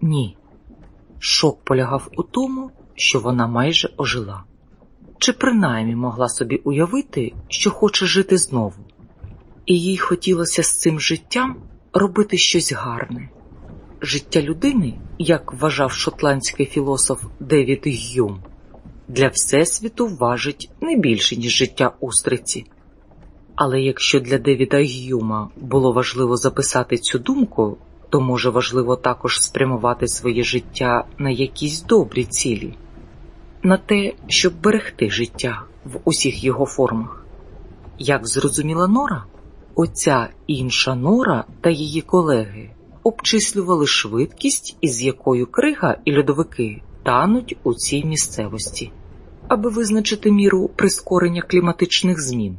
Ні. Шок полягав у тому, що вона майже ожила, чи принаймні могла собі уявити, що хоче жити знову, і їй хотілося з цим життям робити щось гарне. Життя людини, як вважав шотландський філософ Девід Гюм, для Всесвіту важить не більше, ніж життя устриці. Але якщо для Девіда Гюма було важливо записати цю думку, то може важливо також спрямувати своє життя на якісь добрі цілі, на те, щоб берегти життя в усіх його формах. Як зрозуміла Нора, оця інша Нора та її колеги обчислювали швидкість, із якою крига і льодовики тануть у цій місцевості, аби визначити міру прискорення кліматичних змін.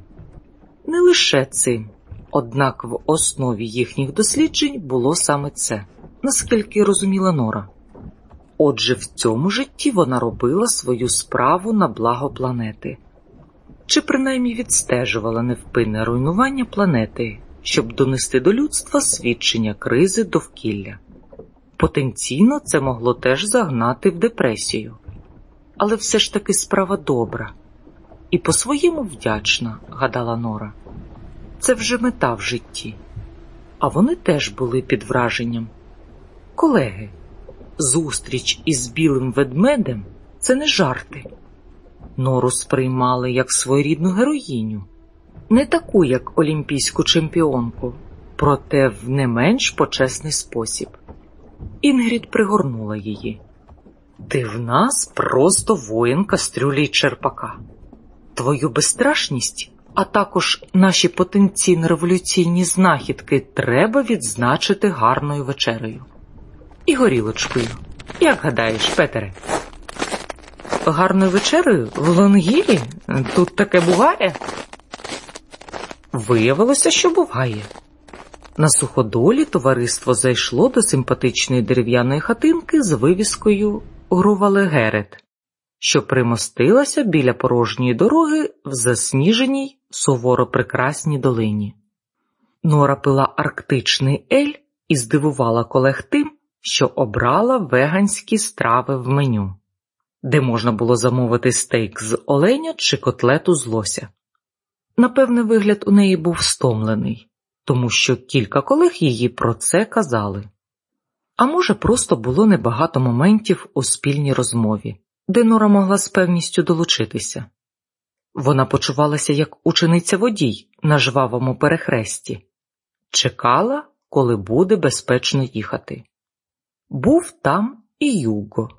Не лише цим, однак в основі їхніх досліджень було саме це, наскільки розуміла Нора. Отже, в цьому житті вона робила свою справу на благо планети, чи принаймні відстежувала невпинне руйнування планети, щоб донести до людства свідчення кризи довкілля. Потенційно це могло теж загнати в депресію, але все ж таки справа добра і по-своєму вдячна, гадала Нора. Це вже мета в житті, а вони теж були під враженням. Колеги, зустріч із білим ведмедем це не жарти. Нору сприймали як своєрідну героїню, не таку, як олімпійську чемпіонку, проте в не менш почесний спосіб. Інгрід пригорнула її. Ти в нас просто воїн кастрюлі черпака. Твою безстрашність, а також наші потенційно революційні знахідки треба відзначити гарною вечерею. І горілочкою. Як гадаєш, Петере? Гарною вечерею в Лонгілі? Тут таке буває? Виявилося, що буває. На суходолі товариство зайшло до симпатичної дерев'яної хатинки з вивіскою Грувалегерет, що примостилася біля порожньої дороги в засніженій суворо прекрасній долині. Нора пила арктичний ель і здивувала колег тим, що обрала веганські страви в меню, де можна було замовити стейк з оленя чи котлету з лося. Напевне, вигляд у неї був стомлений, тому що кілька колег її про це казали. А може, просто було небагато моментів у спільній розмові, де Нора могла з певністю долучитися. Вона почувалася як учениця водій на жвавому перехресті, чекала, коли буде безпечно їхати. Був там і Юго.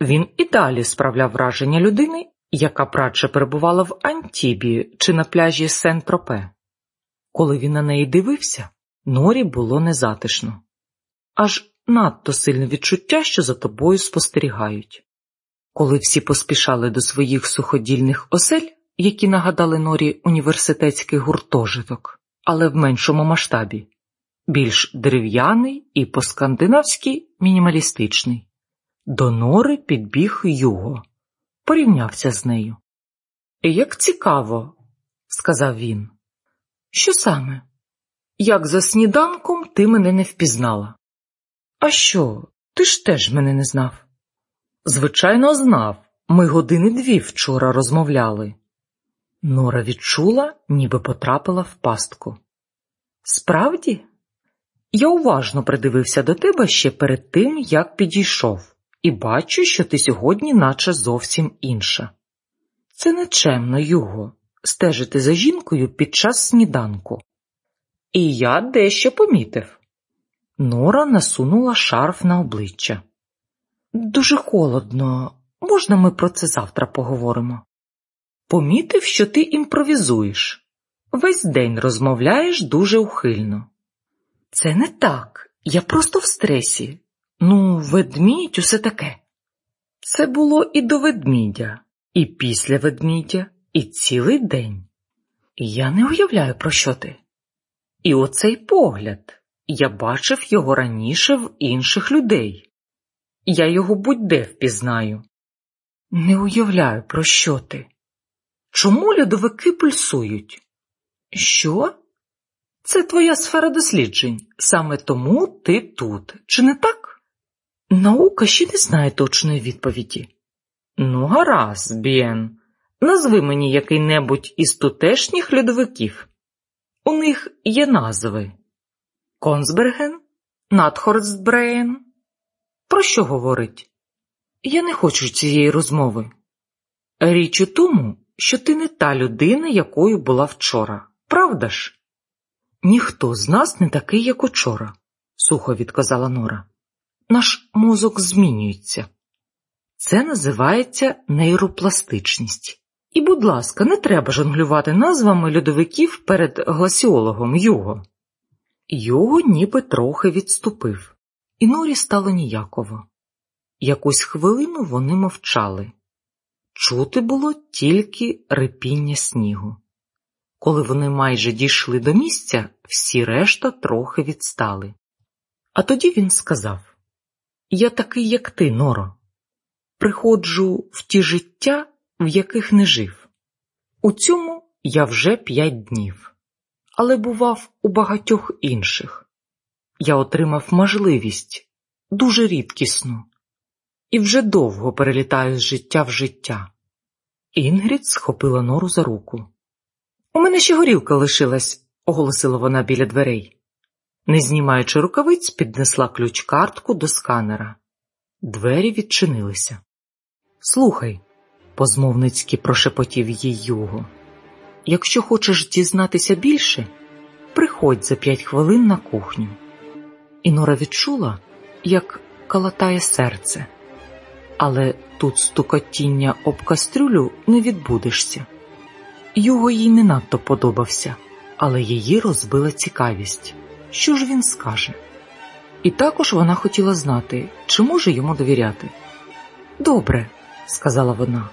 Він і далі справляв враження людини, яка прадше перебувала в Антібі чи на пляжі Сен-Тропе. Коли він на неї дивився, норі було незатишно, аж надто сильне відчуття, що за тобою спостерігають. Коли всі поспішали до своїх суходільних осель, які нагадали норі університетський гуртожиток, але в меншому масштабі, більш дерев'яний і по-скандинавськи мінімалістичний, до нори підбіг Юго порівнявся з нею. Як цікаво, сказав він. Що саме? Як за сніданком ти мене не впізнала? А що, ти ж теж мене не знав? Звичайно, знав. Ми години дві вчора розмовляли. Нора відчула, ніби потрапила в пастку. Справді, я уважно придивився до тебе ще перед тим, як підійшов і бачу, що ти сьогодні, наче зовсім інша. Це нечемно, Юго, стежити за жінкою під час сніданку. І я дещо помітив. Нора насунула шарф на обличчя. Дуже холодно, можна ми про це завтра поговоримо? Помітив, що ти імпровізуєш. Весь день розмовляєш дуже ухильно. Це не так, я просто в стресі. Ну, ведмідь усе таке. Це було і до ведмідя, і після ведмідя, і цілий день. Я не уявляю, про що ти. І оцей погляд я бачив його раніше в інших людей. Я його будь-де впізнаю. Не уявляю, про що ти. Чому льодовики пульсують? Що? Це твоя сфера досліджень, саме тому ти тут, чи не так? Наука ще не знає точної відповіді. Ну, гаразд, Біен, назви мені який-небудь із тутешніх льодовиків. У них є назви Консберген, Надхорстбреєн. Про що говорить? Я не хочу цієї розмови. Річ у тому, що ти не та людина, якою була вчора, правда ж? Ніхто з нас не такий, як учора, сухо відказала Нора. Наш мозок змінюється. Це називається нейропластичність. І, будь ласка, не треба жонглювати назвами льодовиків перед гласіологом Юго. Юго ніби трохи відступив, і Норі стало ніяково. Якусь хвилину вони мовчали. Чути було тільки рипіння снігу. Коли вони майже дійшли до місця, всі решта трохи відстали. А тоді він сказав: Я такий, як ти, Норо, приходжу в ті життя, в яких не жив. У цьому я вже п'ять днів, але бував у багатьох інших. Я отримав можливість дуже рідкісну і вже довго перелітаю з життя в життя. Інгрід схопила нору за руку. У мене ще горілка лишилась, оголосила вона біля дверей. Не знімаючи рукавиць, піднесла ключ картку до сканера. Двері відчинилися. Слухай, позмовницьки прошепотів їй Юго. Якщо хочеш дізнатися більше, приходь за п'ять хвилин на кухню. І Нора відчула, як калатає серце, але тут стукотіння об кастрюлю не відбудешся. Юго їй не надто подобався, але її розбила цікавість. Що ж він скаже? І також вона хотіла знати, чи може йому довіряти. Добре, сказала вона.